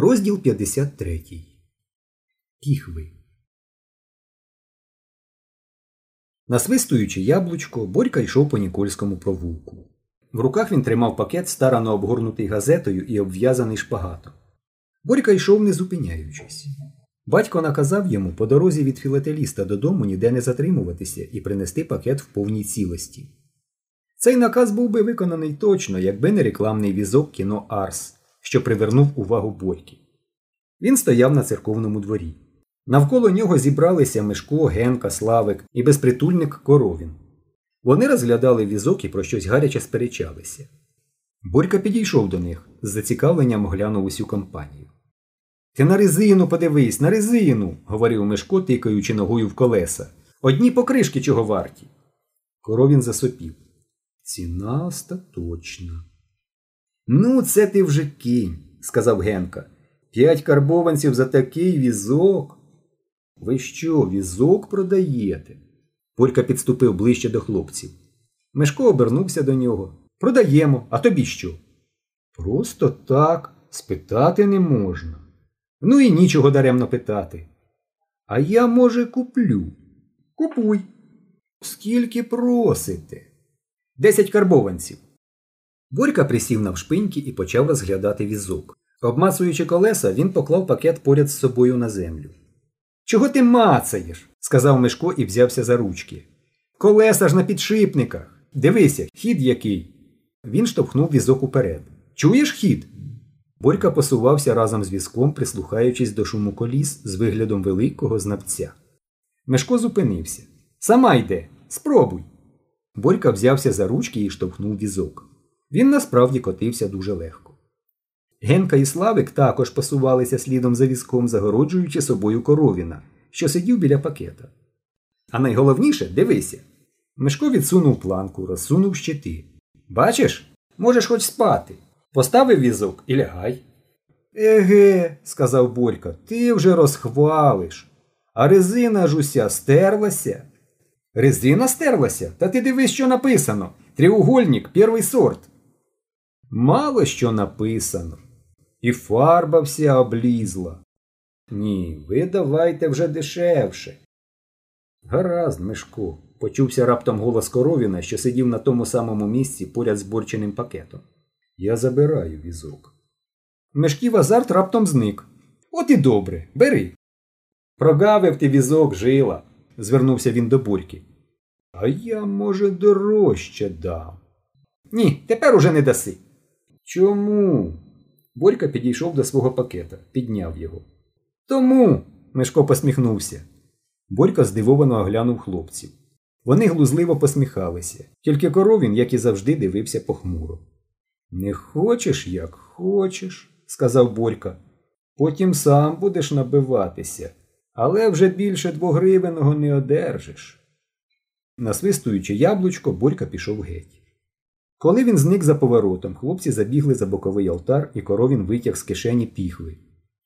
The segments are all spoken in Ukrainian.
Розділ 53. Піхви. Насвистуючи яблучко, Борька йшов по Нікольському провулку. В руках він тримав пакет, старано обгорнутий газетою і обв'язаний шпагатом. Борька йшов, не зупиняючись. Батько наказав йому по дорозі від філателіста додому ніде не затримуватися і принести пакет в повній цілості. Цей наказ був би виконаний точно, якби не рекламний візок кіно Арс, що привернув увагу Борьки. Він стояв на церковному дворі. Навколо нього зібралися Мишко, Генка, Славик і безпритульник Коровін. Вони розглядали візок і про щось гаряче сперечалися. Борька підійшов до них, з зацікавленням оглянув усю компанію. Ти на резину подивись, на резину, говорив Мишко, тикаючи ногою в колеса. Одні покришки чого варті. Коровін засопів. Ціна остаточна. Ну, це ти вже кінь, сказав Генка. П'ять карбованців за такий візок. Ви що, візок продаєте? Борька підступив ближче до хлопців. Мешко обернувся до нього. Продаємо, а тобі що? Просто так, спитати не можна. Ну і нічого даремно питати. А я, може, куплю. Купуй. Скільки просите? Десять карбованців. Борька присів навшпиньки і почав розглядати візок. Обмацуючи колеса, він поклав пакет поряд з собою на землю. Чого ти мацаєш? сказав Мишко і взявся за ручки. Колеса ж на підшипниках. Дивися, хід який. Він штовхнув візок уперед. Чуєш хід? Борька посувався разом з візком, прислухаючись до шуму коліс з виглядом великого знавця. Мешко зупинився. Сама йде, спробуй. Борька взявся за ручки і штовхнув візок. Він насправді котився дуже легко. Генка і Славик також посувалися слідом за візком, загороджуючи собою коровіна, що сидів біля пакета. А найголовніше дивися. Мишко відсунув планку, розсунув щити. Бачиш, можеш хоч спати. Поставив візок і лягай. Еге, сказав Борька, ти вже розхвалиш. А резина ж уся стерлася. Резина стерлася? Та ти дивись, що написано. Тріугольник, перший сорт. Мало що написано. І фарба вся облізла. Ні, ви давайте вже дешевше. Гаразд, Мишко, почувся раптом голос коровіна, що сидів на тому самому місці поряд з борченим пакетом. Я забираю візок. Мешків азарт раптом зник. От і добре, бери. Прогавив ти візок жила, звернувся він до бурьки. А я, може, дорожче дам. Ні, тепер уже не даси. Чому? Борька підійшов до свого пакета, підняв його. Тому. Мешко посміхнувся. Борька здивовано оглянув хлопців. Вони глузливо посміхалися, тільки коровін, як і завжди, дивився похмуро. Не хочеш, як хочеш, сказав Борька. Потім сам будеш набиватися, але вже більше двогривеного не одержиш. Насвистуючи яблучко, Борька пішов геть. Коли він зник за поворотом, хлопці забігли за боковий алтар, і коровін витяг з кишені піхви.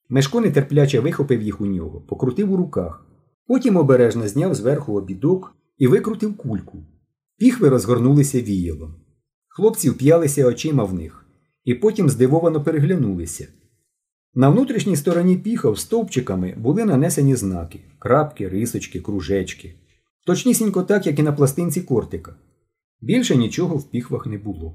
Мешко нетерпляче вихопив їх у нього, покрутив у руках. Потім обережно зняв зверху обідок і викрутив кульку. Піхви розгорнулися віялом. Хлопці вп'ялися очима в них, і потім здивовано переглянулися. На внутрішній стороні піхов стовпчиками були нанесені знаки крапки, рисочки, кружечки. Точнісінько так, як і на пластинці кортика. Більше нічого в піхвах не було.